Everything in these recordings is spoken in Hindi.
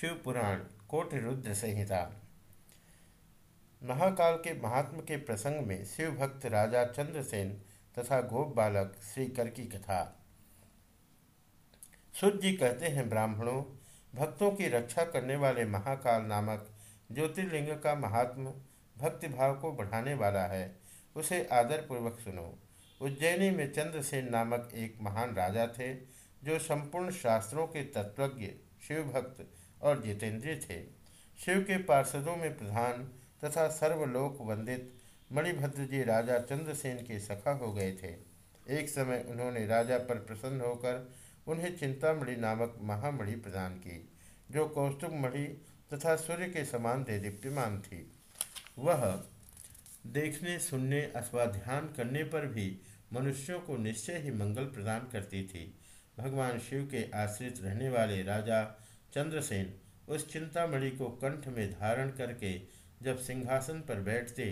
शिव पुराण कोटि रुद्र संहिता। महाकाल के महात्म के प्रसंग में शिव भक्त राजा चंद्रसेन तथा गोप बालक श्रीकर की कथा सुद जी कहते हैं, ब्राह्मणों, भक्तों की रक्षा करने वाले महाकाल नामक ज्योतिर्लिंग का महात्म भक्तिभाव को बढ़ाने वाला है, उसे आदरपूर्वक सुनो। उज्जैनी में चंद्रसेन नामक एक महान राजा थे, जो संपूर्ण शास्त्रों के तत्वज्ञ शिव भक्त और जितेंद्रिय थे। शिव के पार्षदों में प्रधान तथा सर्वलोक वंदित मणिभद्र जी राजा चंद्रसेन के सखा हो गए थे। एक समय उन्होंने राजा पर प्रसन्न होकर उन्हें चिंतामणि नामक महामणि प्रदान की, जो कौस्तुभ मणि तथा सूर्य के समान दे दीप्तिमान थी। वह देखने, सुनने अथवा ध्यान करने पर भी मनुष्यों को निश्चय ही मंगल प्रदान करती थी। भगवान शिव के आश्रित रहने वाले राजा चंद्रसेन उस चिंतामणि को कंठ में धारण करके जब सिंहासन पर बैठते,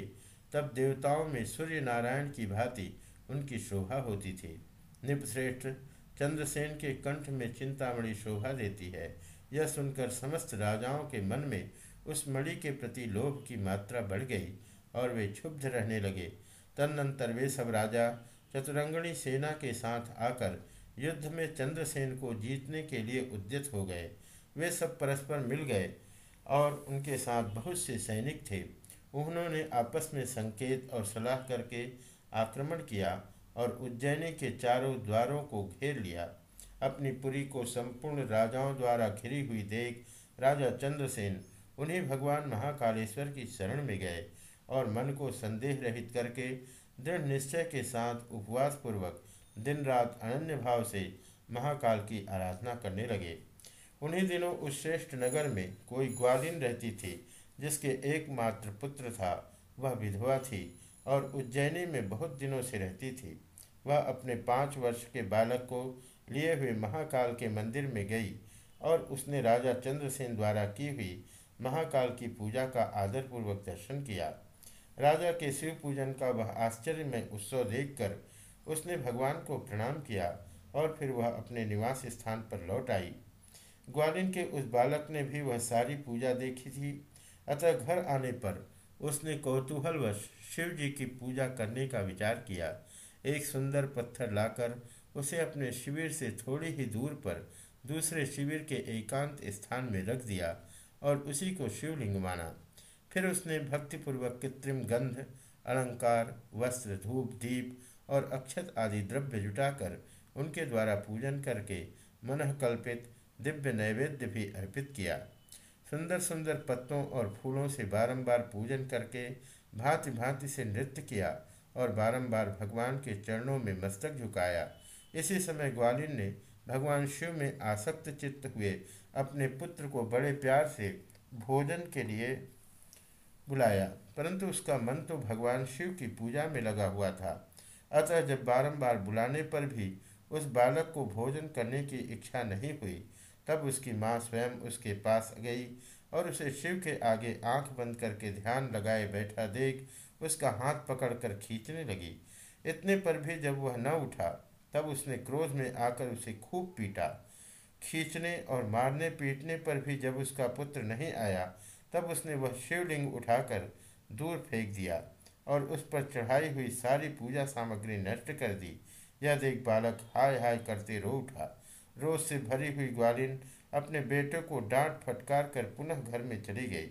तब देवताओं में सूर्य नारायण की भांति उनकी शोभा होती थी। निपश्रेष्ठ चंद्रसेन के कंठ में चिंतामणि शोभा देती है, यह सुनकर समस्त राजाओं के मन में उस मणि के प्रति लोभ की मात्रा बढ़ गई और वे क्षुब्ध रहने लगे। तदनंतर वे सब राजा चतुरंगणी सेना के साथ आकर युद्ध में चंद्रसेन को जीतने के लिए उद्यत हो गए। वे सब परस्पर मिल गए और उनके साथ बहुत से सैनिक थे। उन्होंने आपस में संकेत और सलाह करके आक्रमण किया और उज्जैनी के चारों द्वारों को घेर लिया। अपनी पुरी को संपूर्ण राजाओं द्वारा घिरी हुई देख राजा चंद्रसेन उन्हें भगवान महाकालेश्वर की शरण में गए और मन को संदेह रहित करके दृढ़ निश्चय के साथ उपवास पूर्वक दिन रात अनन्य भाव से महाकाल की आराधना करने लगे। उन्हीं दिनों उस श्रेष्ठ नगर में कोई ग्वालिन रहती थी, जिसके एकमात्र पुत्र था, वह विधवा थी और उज्जैनी में बहुत दिनों से रहती थी। वह अपने पाँच वर्ष के बालक को लिए हुए महाकाल के मंदिर में गई और उसने राजा चंद्रसेन द्वारा की हुई महाकाल की पूजा का आदरपूर्वक दर्शन किया। राजा के शिव पूजन का वह आश्चर्य में उत्सव देखकर उसने भगवान को प्रणाम किया और फिर वह अपने निवास स्थान पर लौट आई। ग्वालिन के उस बालक ने भी वह सारी पूजा देखी थी, अतः घर आने पर उसने कौतूहलवश शिव जी की पूजा करने का विचार किया। एक सुंदर पत्थर लाकर उसे अपने शिविर से थोड़ी ही दूर पर दूसरे शिविर के एकांत स्थान में रख दिया और उसी को शिवलिंग माना। फिर उसने भक्तिपूर्वक कृत्रिम गंध, अलंकार, वस्त्र, धूप, दीप और अक्षत आदि द्रव्य जुटाकर उनके द्वारा पूजन करके मन कल्पित दिव्य नैवेद्य भी अर्पित किया। सुंदर सुंदर पत्तों और फूलों से बारंबार पूजन करके भांति भांति से नृत्य किया और बारंबार भगवान के चरणों में मस्तक झुकाया। इसी समय ग्वालिन ने भगवान शिव में आसक्त चित्त हुए। अपने पुत्र को बड़े प्यार से भोजन के लिए बुलाया, परंतु उसका मन तो भगवान शिव की पूजा में लगा हुआ था। अतः जब बारंबार बुलाने पर भी उस बालक को भोजन करने की इच्छा नहीं हुई तब उसकी माँ स्वयं उसके पास गई और उसे शिव के आगे आँख बंद करके ध्यान लगाए बैठा देख उसका हाथ पकड़कर खींचने लगी। इतने पर भी जब वह न उठा, तब उसने क्रोध में आकर उसे खूब पीटा। खींचने और मारने पीटने पर भी जब उसका पुत्र नहीं आया, तब उसने वह शिवलिंग उठाकर दूर फेंक दिया और उस पर चढ़ाई हुई सारी पूजा सामग्री नष्ट कर दी। यह देख बालक हाय हाय करते रो उठा। रोज से भरी हुई ग्वालिन अपने बेटे को डांट फटकार कर पुनः घर में चली गई।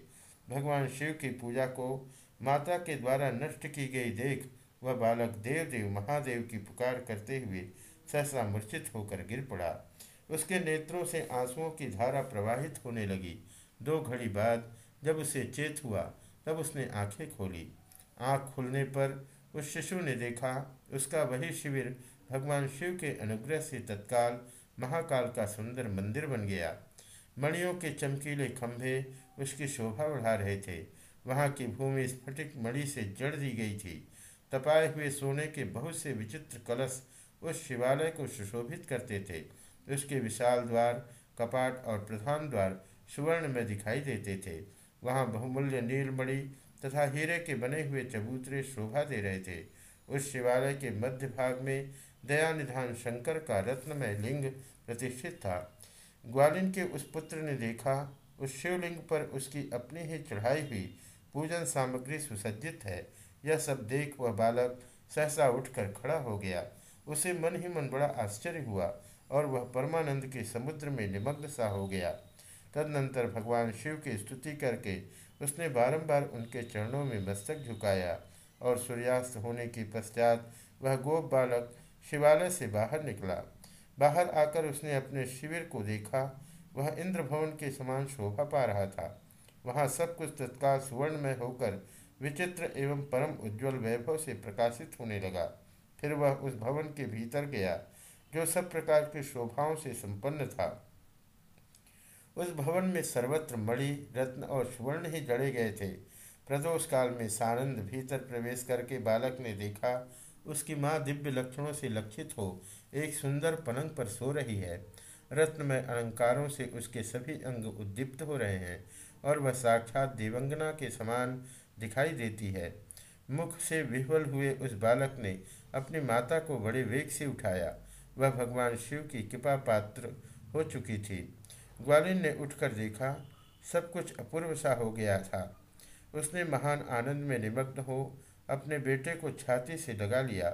भगवान शिव की पूजा को माता के द्वारा नष्ट की गई देख वह बालक देव देव महादेव की पुकार करते हुए सहसा मूर्छित होकर गिर पड़ा। उसके नेत्रों से आंसुओं की धारा प्रवाहित होने लगी। दो घड़ी बाद जब उसे चेत हुआ, तब उसने आँखें खोली। आँख खुलने पर उस शिशु ने देखा, उसका वही शिविर भगवान शिव के अनुग्रह से तत्काल महाकाल का सुंदर मंदिर बन गया। मणियों के चमकीले खंभे उसकी शोभा बढ़ा रहे थे। वहाँ की भूमि स्फटिक मणि से जड़ दी गई थी। तपाए हुए सोने के बहुत से विचित्र कलश उस शिवालय को सुशोभित करते थे। उसके विशाल द्वार, कपाट और प्रधान द्वार सुवर्ण में दिखाई देते थे। वहाँ बहुमूल्य नीलमणि तथा हीरे के बने हुए चबूतरे शोभा दे रहे थे। उस शिवालय के मध्य भाग में दयानिधान शंकर का रत्नमय लिंग प्रतिष्ठित था। ग्वालिन के उस पुत्र ने देखा, उस शिवलिंग पर उसकी अपनी ही चढ़ाई हुई। पूजन सामग्री सुसज्जित है। यह सब देख वह बालक सहसा उठकर खड़ा हो गया। उसे मन ही मन बड़ा आश्चर्य हुआ और वह परमानंद के समुद्र में निमग्न सा हो गया। तदनंतर भगवान शिव की स्तुति करके उसने बारंबार उनके चरणों में मस्तक झुकाया और सूर्यास्त होने के पश्चात वह गोप बालक शिवालय से बाहर निकला। बाहर आकर उसने अपने शिविर को देखा। वह इंद्र भवन के समान शोभा पा रहा था। वहाँ सब कुछ तत्काल सुवर्ण में होकर विचित्र एवं परम उज्ज्वल वैभव से प्रकाशित होने लगा। फिर वह उस भवन के भीतर गया, जो सब प्रकार की शोभाओं से संपन्न था। उस भवन में सर्वत्र मणि, रत्न और सुवर्ण ही जड़े गए थे। प्रदोष काल में सानंद भीतर प्रवेश करके बालक ने देखा उसकी माँ दिव्य लक्षणों से लक्षित हो, एक सुंदर पलंग पर सो रही है। रत्न में अलंकारों से उसके सभी अंग उद्दीप्त हो रहे हैं और वह साक्षात देवंगना के समान दिखाई देती है। मुख से विह्वल हुए उस बालक ने अपनी माता को बड़े वेग से उठाया। वह भगवान शिव की कृपा पात्र हो चुकी थी। ग्वालिन ने उठकर देखा, सब कुछ अपूर्व सा हो गया था। उसने महान आनंद में निमग्न हो अपने बेटे को छाती से लगा लिया।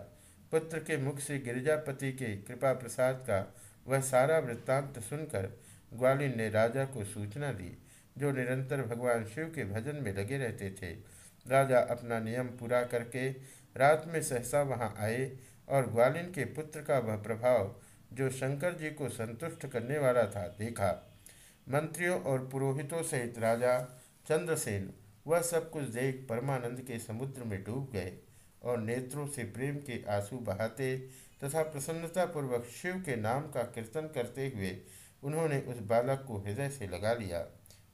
पुत्र के मुख से गिरिजापति के कृपा प्रसाद का वह सारा वृत्तांत सुनकर ग्वालिन ने राजा को सूचना दी, जो निरंतर भगवान शिव के भजन में लगे रहते थे। राजा अपना नियम पूरा करके रात में सहसा वहाँ आए और ग्वालिन के पुत्र का वह प्रभाव, जो शंकर जी को संतुष्ट करने वाला था, देखा। मंत्रियों और पुरोहितों सहित राजा, चंद्रसेन वह सब कुछ देख परमानंद के समुद्र में डूब गए और नेत्रों से प्रेम के आँसू बहाते तथा प्रसन्नतापूर्वक शिव के नाम का कीर्तन करते हुए उन्होंने उस बालक को हृदय से लगा लिया।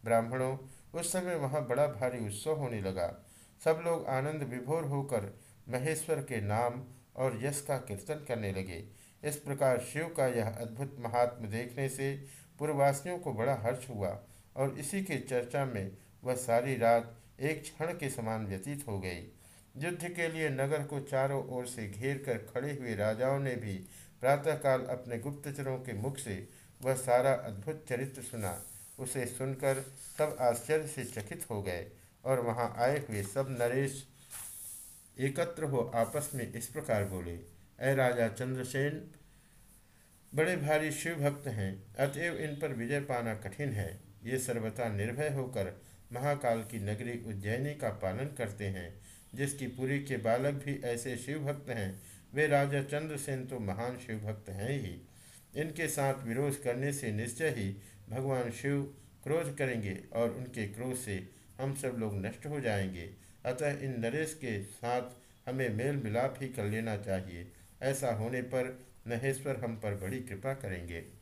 ब्राह्मणों, उस समय वहाँ बड़ा भारी उत्सव होने लगा। सब लोग आनंद विभोर होकर महेश्वर के नाम और यश का कीर्तन करने लगे। इस प्रकार शिव का यह अद्भुत महात्म देखने से पूर्ववासियों को बड़ा हर्ष हुआ और इसी की चर्चा में वह सारी रात एक क्षण के समान व्यतीत हो गई। युद्ध के लिए नगर को चारों ओर से घेर कर खड़े हुए राजाओं ने भी प्रातःकाल अपने गुप्तचरों के मुख से वह सारा अद्भुत चरित्र सुना। उसे सुनकर सब आश्चर्य से चकित हो गए और वहाँ आए हुए सब नरेश एकत्र हो आपस में इस प्रकार बोले अय राजा चंद्रसेन, बड़े भारी शिव भक्त हैं, अतएव इन पर विजय पाना कठिन है। ये सर्वथा निर्भय होकर महाकाल की नगरी उज्जैनी का पालन करते हैं, जिसकी पुरी के बालक भी ऐसे शिव भक्त हैं। वे राजा चंद्रसेन तो महान शिव भक्त हैं ही। इनके साथ विरोध करने से निश्चय ही भगवान शिव क्रोध करेंगे और उनके क्रोध से हम सब लोग नष्ट हो जाएँगे। अतः इन नरेश के साथ हमें मेल मिलाप ही कर लेना चाहिए। ऐसा होने पर महेश्वर हम पर बड़ी कृपा करेंगे।